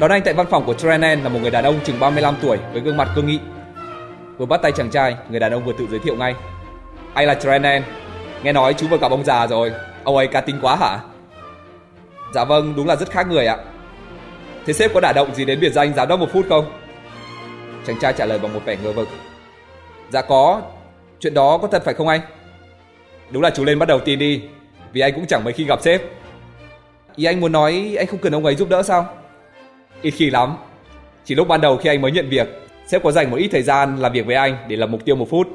Đón anh tại văn phòng của Trenen là một người đàn ông chừng 35 tuổi với gương mặt cương nghị. Vừa bắt tay chàng trai, người đàn ông vừa tự giới thiệu ngay. Anh là Trenen, nghe nói chú vừa gặp ông già rồi, ông ấy cá tính quá hả? Dạ vâng, đúng là rất khác người ạ. Thế sếp có đả động gì đến biệt danh giám đốc một phút không? Chàng trai trả lời bằng một vẻ ngờ vực. Dạ có, chuyện đó có thật phải không anh? Đúng là chú lên bắt đầu tin đi, vì anh cũng chẳng mấy khi gặp sếp. Ý anh muốn nói anh không cần ông ấy giúp đỡ sao? Ít khi lắm. Chỉ lúc ban đầu khi anh mới nhận việc, sếp có dành một ít thời gian làm việc với anh để lập mục tiêu một phút.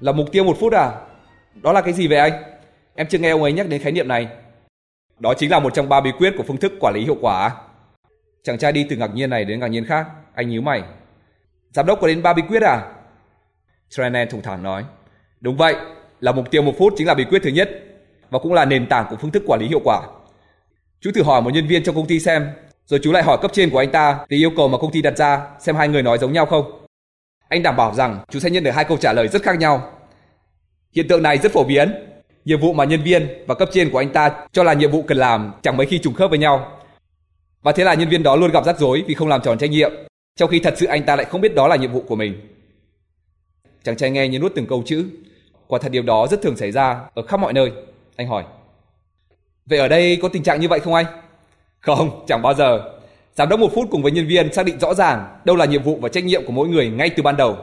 Là mục tiêu một phút à? Đó là cái gì vậy anh? Em chưa nghe ông ấy nhắc đến khái niệm này. Đó chính là một trong ba bí quyết của phương thức quản lý hiệu quả. Chàng trai đi từ ngạc nhiên này đến ngạc nhiên khác, anh nhíu mày. Giám đốc có đến ba bí quyết à? Trenen thủng thẳng nói. Đúng vậy, là mục tiêu một phút chính là bí quyết thứ nhất và cũng là nền tảng của phương thức quản lý hiệu quả. Chú thử hỏi một nhân viên trong công ty xem, rồi chú lại hỏi cấp trên của anh ta về yêu cầu mà công ty đặt ra xem hai người nói giống nhau không. Anh đảm bảo rằng chú sẽ nhận được hai câu trả lời rất khác nhau. Hiện tượng này rất phổ biến. Nhiệm vụ mà nhân viên và cấp trên của anh ta cho là nhiệm vụ cần làm chẳng mấy khi trùng khớp với nhau. Và thế là nhân viên đó luôn gặp rắc rối vì không làm tròn trách nhiệm, trong khi thật sự anh ta lại không biết đó là nhiệm vụ của mình. Chàng trai nghe như nuốt từng câu chữ. Quả thật điều đó rất thường xảy ra ở khắp mọi nơi. Anh hỏi. Vậy ở đây có tình trạng như vậy không anh? Không, chẳng bao giờ. Giám đốc một phút cùng với nhân viên xác định rõ ràng đâu là nhiệm vụ và trách nhiệm của mỗi người ngay từ ban đầu.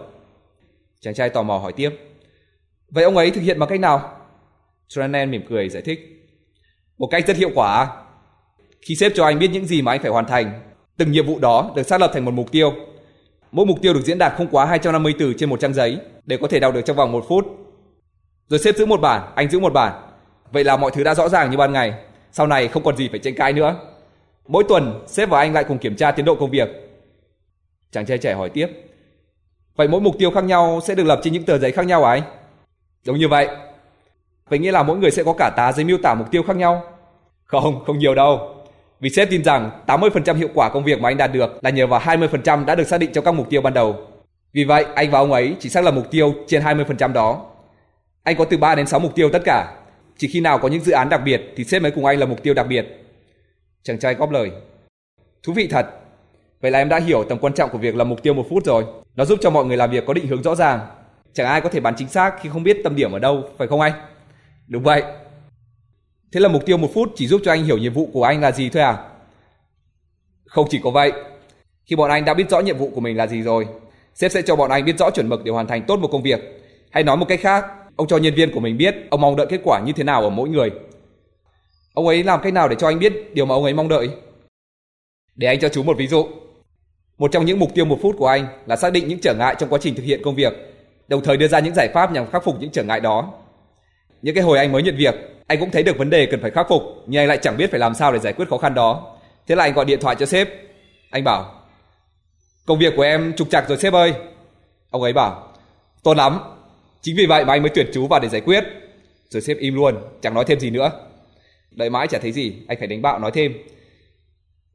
Chàng trai tò mò hỏi tiếp. Vậy ông ấy thực hiện bằng cách nào? Tranen mỉm cười giải thích. Một cách rất hiệu quả. Khi sếp cho anh biết những gì mà anh phải hoàn thành, từng nhiệm vụ đó được xác lập thành một mục tiêu. Mỗi mục tiêu được diễn đạt không quá 250 từ trên một trang giấy để có thể đọc được trong vòng một phút. Rồi sếp giữ một bản, anh giữ một bản. Vậy là mọi thứ đã rõ ràng như ban ngày. Sau này không còn gì phải tranh cãi nữa. Mỗi tuần, sếp và anh lại cùng kiểm tra tiến độ công việc. Chàng trai trẻ hỏi tiếp. Vậy mỗi mục tiêu khác nhau sẽ được lập trên những tờ giấy khác nhau à anh? Đúng như vậy. Vậy nghĩa là mỗi người sẽ có cả tá giấy miêu tả mục tiêu khác nhau? Không, không nhiều đâu. Vì sếp tin rằng 80% hiệu quả công việc mà anh đạt được là nhờ vào 20% đã được xác định trong các mục tiêu ban đầu. Vì vậy, anh và ông ấy chỉ xác lập mục tiêu trên 20% đó. Anh có từ 3 đến 6 mục tiêu tất cả. Chỉ khi nào có những dự án đặc biệt thì sếp mới cùng anh là mục tiêu đặc biệt. Chàng trai góp lời. Thú vị thật. Vậy là em đã hiểu tầm quan trọng của việc là mục tiêu một phút rồi. Nó giúp cho mọi người làm việc có định hướng rõ ràng. Chẳng ai có thể bán chính xác khi không biết tâm điểm ở đâu, phải không anh? Đúng vậy. Thế là mục tiêu một phút chỉ giúp cho anh hiểu nhiệm vụ của anh là gì thôi à? Không chỉ có vậy. Khi bọn anh đã biết rõ nhiệm vụ của mình là gì rồi, sếp sẽ cho bọn anh biết rõ chuẩn mực để hoàn thành tốt một công việc. Hay nói một cách khác, ông cho nhân viên của mình biết ông mong đợi kết quả như thế nào ở mỗi người. Ông ấy làm cách nào để cho anh biết điều mà ông ấy mong đợi? Để anh cho chú một ví dụ. Một trong những mục tiêu một phút của anh là xác định những trở ngại trong quá trình thực hiện công việc, đồng thời đưa ra những giải pháp nhằm khắc phục những trở ngại đó. Những cái hồi anh mới nhận việc, anh cũng thấy được vấn đề cần phải khắc phục, nhưng anh lại chẳng biết phải làm sao để giải quyết khó khăn đó. Thế là anh gọi điện thoại cho sếp. Anh bảo, công việc của em trục trặc rồi sếp ơi. Ông ấy bảo, tốt lắm. Chính vì vậy mà anh mới tuyển chú vào để giải quyết. Rồi sếp im luôn, chẳng nói thêm gì nữa. Đợi mãi chả thấy gì, anh phải đánh bạo nói thêm.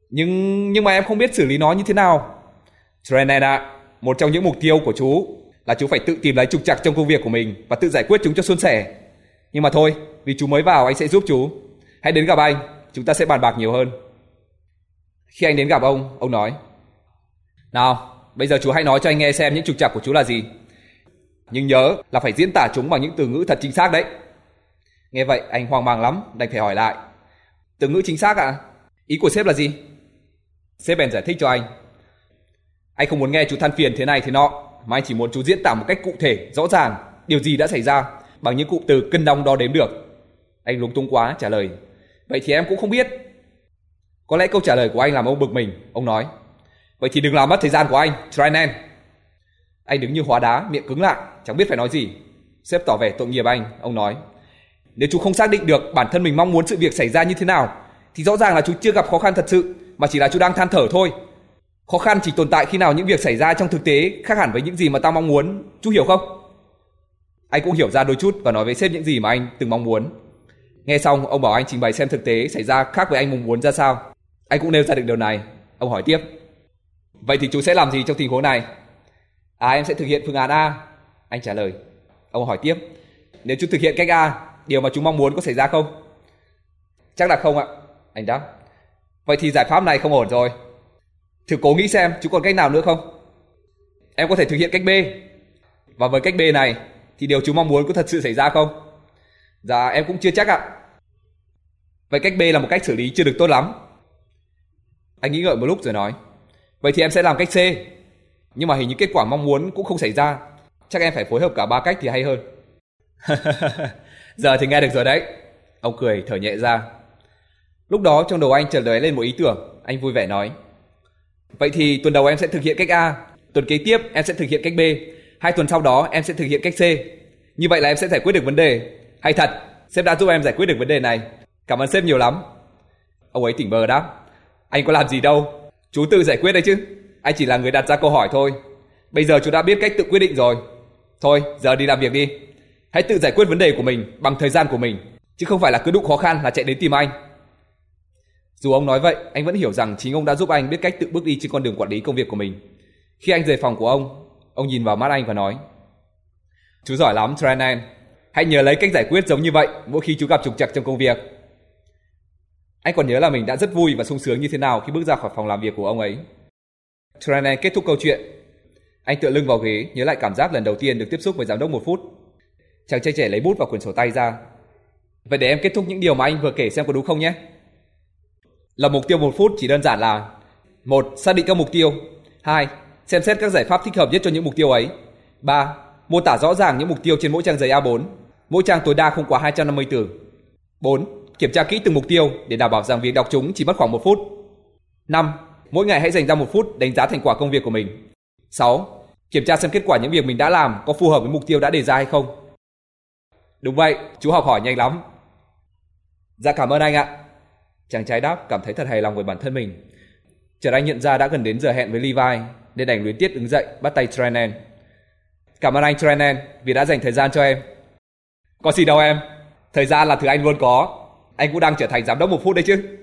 Nhưng nhưng mà em không biết xử lý nó như thế nào. Trenen ạ, một trong những mục tiêu của chú là chú phải tự tìm lấy trục trặc trong công việc của mình và tự giải quyết chúng cho suôn sẻ. Nhưng mà thôi, vì chú mới vào anh sẽ giúp chú. Hãy đến gặp anh, chúng ta sẽ bàn bạc nhiều hơn. Khi anh đến gặp ông, ông nói Nào, bây giờ chú hãy nói cho anh nghe xem những trục trặc của chú là gì. Nhưng nhớ là phải diễn tả chúng bằng những từ ngữ thật chính xác đấy. Nghe vậy anh hoang mang lắm, đành phải hỏi lại. Từ ngữ chính xác ạ? À? Ý của sếp là gì? Sếp bèn giải thích cho anh. Anh không muốn nghe chú than phiền thế này thế nọ, mà anh chỉ muốn chú diễn tả một cách cụ thể, rõ ràng, điều gì đã xảy ra bằng những cụm từ cân đong đo đếm được. Anh lúng túng quá trả lời. Vậy thì em cũng không biết. Có lẽ câu trả lời của anh làm ông bực mình, ông nói. Vậy thì đừng làm mất thời gian của anh, Trinan. Anh đứng như hóa đá, miệng cứng lại, chẳng biết phải nói gì. Sếp tỏ vẻ tội nghiệp anh, ông nói. Nếu chú không xác định được bản thân mình mong muốn sự việc xảy ra như thế nào, thì rõ ràng là chú chưa gặp khó khăn thật sự, mà chỉ là chú đang than thở thôi. Khó khăn chỉ tồn tại khi nào những việc xảy ra trong thực tế khác hẳn với những gì mà tao mong muốn, chú hiểu không? Anh cũng hiểu ra đôi chút và nói với sếp những gì mà anh từng mong muốn. Nghe xong, ông bảo anh trình bày xem thực tế xảy ra khác với anh mong muốn ra sao. Anh cũng nêu ra được điều này. Ông hỏi tiếp. Vậy thì chú sẽ làm gì trong tình huống này? À em sẽ thực hiện phương án A. Anh trả lời. Ông hỏi tiếp. Nếu chú thực hiện cách A, điều mà chúng mong muốn có xảy ra không? Chắc là không ạ. Anh đáp. Vậy thì giải pháp này không ổn rồi. Thử cố nghĩ xem, chúng còn cách nào nữa không? Em có thể thực hiện cách B. Và với cách B này, thì điều chúng mong muốn có thật sự xảy ra không? Dạ em cũng chưa chắc ạ. Vậy cách B là một cách xử lý chưa được tốt lắm. Anh nghĩ ngợi một lúc rồi nói. Vậy thì em sẽ làm cách C. Nhưng mà hình như kết quả mong muốn cũng không xảy ra. Chắc em phải phối hợp cả ba cách thì hay hơn. Giờ thì nghe được rồi đấy. Ông cười thở nhẹ ra. Lúc đó trong đầu anh chợt lóe lên một ý tưởng. Anh vui vẻ nói. Vậy thì tuần đầu em sẽ thực hiện cách A. Tuần kế tiếp em sẽ thực hiện cách B. Hai tuần sau đó em sẽ thực hiện cách C. Như vậy là em sẽ giải quyết được vấn đề. Hay thật, sếp đã giúp em giải quyết được vấn đề này. Cảm ơn sếp nhiều lắm. Ông ấy tỉnh bờ đáp. Anh có làm gì đâu. Chú tự giải quyết đấy chứ. Anh chỉ là người đặt ra câu hỏi thôi. Bây giờ chú đã biết cách tự quyết định rồi. Thôi, giờ đi làm việc đi. Hãy tự giải quyết vấn đề của mình bằng thời gian của mình, chứ không phải là cứ đụng khó khăn là chạy đến tìm anh. Dù ông nói vậy, anh vẫn hiểu rằng chính ông đã giúp anh biết cách tự bước đi trên con đường quản lý công việc của mình. Khi anh rời phòng của ông, ông nhìn vào mắt anh và nói: "Chú giỏi lắm, Trenan. Hãy nhớ lấy cách giải quyết giống như vậy mỗi khi chú gặp trục trặc trong công việc." Anh còn nhớ là mình đã rất vui và sung sướng như thế nào khi bước ra khỏi phòng làm việc của ông ấy. Trenan kết thúc câu chuyện. Anh tựa lưng vào ghế, nhớ lại cảm giác lần đầu tiên được tiếp xúc với giám đốc một phút. Chàng trai trẻ lấy bút và quyển sổ tay ra. Vậy để em kết thúc những điều mà anh vừa kể xem có đúng không nhé. Là mục tiêu một phút chỉ đơn giản là, một, Xác định các mục tiêu 2. Xem xét các giải pháp thích hợp nhất cho những mục tiêu ấy 3. Mô tả rõ ràng những mục tiêu trên mỗi trang giấy A4 Mỗi trang tối đa không quá 250 từ 4. Kiểm tra kỹ từng mục tiêu để đảm bảo rằng việc đọc chúng chỉ mất khoảng một phút 5. Mỗi ngày hãy dành ra một phút đánh giá thành quả công việc của mình 6. Kiểm tra xem kết quả những việc mình đã làm có phù hợp với mục tiêu đã đề ra hay không Đúng vậy, chú học hỏi nhanh lắm Dạ cảm ơn anh ạ Chàng trai đáp cảm thấy thật hài lòng với bản thân mình. Chợt anh nhận ra đã gần đến giờ hẹn với Levi, nên đành luyến tiếc đứng dậy bắt tay Trenan. Cảm ơn anh Trenan vì đã dành thời gian cho em. Có gì đâu em, thời gian là thứ anh luôn có. Anh cũng đang trở thành giám đốc một phút đấy chứ.